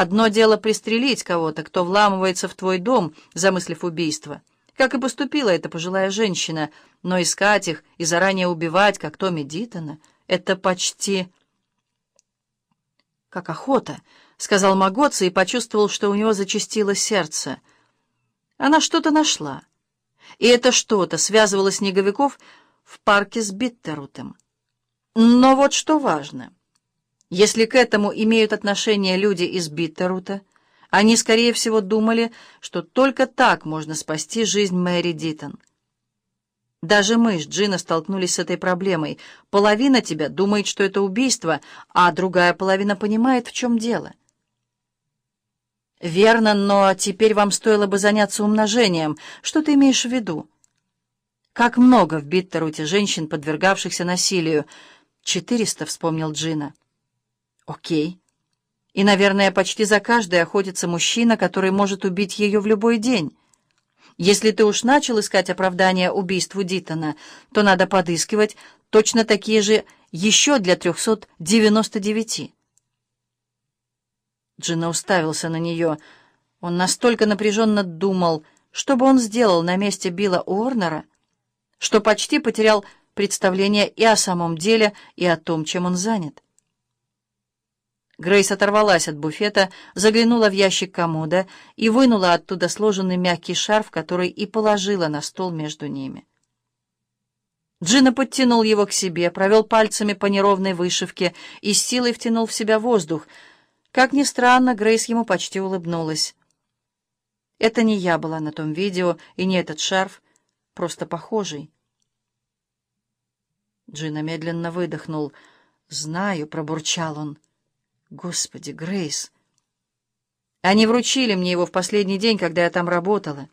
Одно дело пристрелить кого-то, кто вламывается в твой дом, замыслив убийство, как и поступила эта пожилая женщина, но искать их и заранее убивать, как Томми Дитона, это почти... «Как охота», — сказал Магоца и почувствовал, что у него зачастило сердце. Она что-то нашла. И это что-то связывало снеговиков в парке с Биттерутом. Но вот что важно. Если к этому имеют отношение люди из Биттерута, они, скорее всего, думали, что только так можно спасти жизнь Мэри Дитон. Даже мы с Джина столкнулись с этой проблемой. Половина тебя думает, что это убийство, а другая половина понимает, в чем дело. Верно, но теперь вам стоило бы заняться умножением. Что ты имеешь в виду? Как много в Биттеруте женщин, подвергавшихся насилию? Четыреста, вспомнил Джина. Окей. И, наверное, почти за каждой охотится мужчина, который может убить ее в любой день. Если ты уж начал искать оправдание убийству Дитона, то надо подыскивать точно такие же еще для 399. Джина уставился на нее. Он настолько напряженно думал, что бы он сделал на месте Билла Уорнера, что почти потерял представление и о самом деле, и о том, чем он занят. Грейс оторвалась от буфета, заглянула в ящик комода и вынула оттуда сложенный мягкий шарф, который и положила на стол между ними. Джина подтянул его к себе, провел пальцами по неровной вышивке и с силой втянул в себя воздух. Как ни странно, Грейс ему почти улыбнулась. Это не я была на том видео, и не этот шарф, просто похожий. Джина медленно выдохнул. «Знаю», — пробурчал он. Господи, Грейс! Они вручили мне его в последний день, когда я там работала.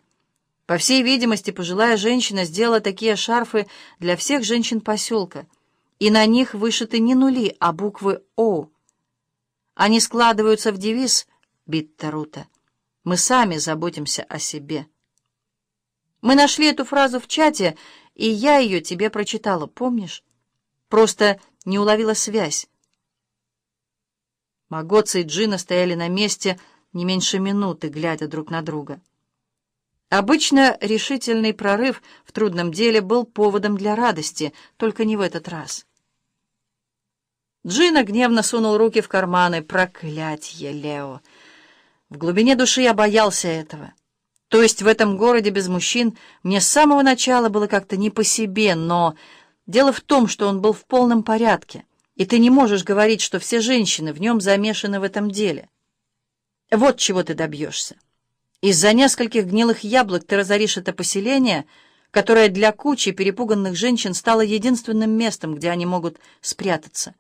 По всей видимости, пожилая женщина сделала такие шарфы для всех женщин поселка, и на них вышиты не нули, а буквы «О». Они складываются в девиз Биттарута. «Мы сами заботимся о себе». Мы нашли эту фразу в чате, и я ее тебе прочитала, помнишь? Просто не уловила связь. Магоца и Джина стояли на месте не меньше минуты, глядя друг на друга. Обычно решительный прорыв в трудном деле был поводом для радости, только не в этот раз. Джина гневно сунул руки в карманы. Проклятье, Лео! В глубине души я боялся этого. То есть в этом городе без мужчин мне с самого начала было как-то не по себе, но дело в том, что он был в полном порядке — и ты не можешь говорить, что все женщины в нем замешаны в этом деле. Вот чего ты добьешься. Из-за нескольких гнилых яблок ты разоришь это поселение, которое для кучи перепуганных женщин стало единственным местом, где они могут спрятаться.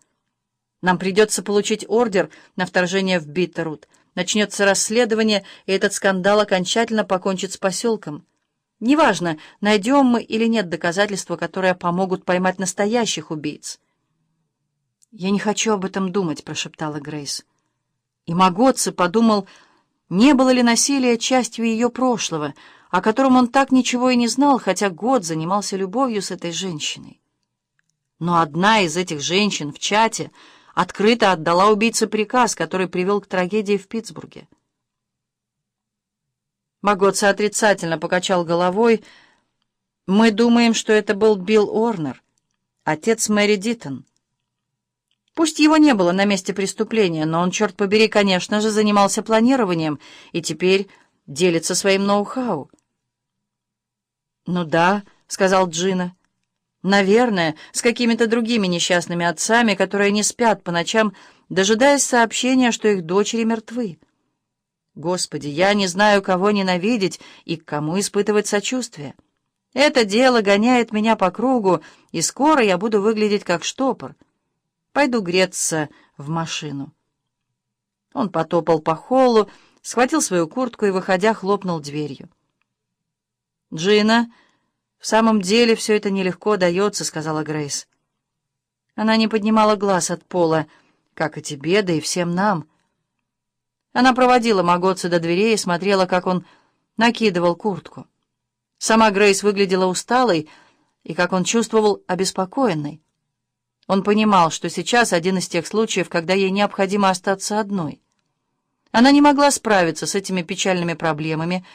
Нам придется получить ордер на вторжение в Биттерут. Начнется расследование, и этот скандал окончательно покончит с поселком. Неважно, найдем мы или нет доказательства, которые помогут поймать настоящих убийц. «Я не хочу об этом думать», — прошептала Грейс. И Магоцци подумал, не было ли насилия частью ее прошлого, о котором он так ничего и не знал, хотя год занимался любовью с этой женщиной. Но одна из этих женщин в чате открыто отдала убийце приказ, который привел к трагедии в Питтсбурге. Магоцци отрицательно покачал головой. «Мы думаем, что это был Билл Орнер, отец Мэри Диттон». Пусть его не было на месте преступления, но он, черт побери, конечно же, занимался планированием и теперь делится своим ноу-хау. «Ну да», — сказал Джина. «Наверное, с какими-то другими несчастными отцами, которые не спят по ночам, дожидаясь сообщения, что их дочери мертвы. Господи, я не знаю, кого ненавидеть и к кому испытывать сочувствие. Это дело гоняет меня по кругу, и скоро я буду выглядеть как штопор». Пойду греться в машину. Он потопал по холлу, схватил свою куртку и, выходя, хлопнул дверью. «Джина, в самом деле все это нелегко дается», — сказала Грейс. Она не поднимала глаз от пола, как и тебе, да и всем нам. Она проводила Магоца до дверей и смотрела, как он накидывал куртку. Сама Грейс выглядела усталой и, как он чувствовал, обеспокоенной. Он понимал, что сейчас один из тех случаев, когда ей необходимо остаться одной. Она не могла справиться с этими печальными проблемами,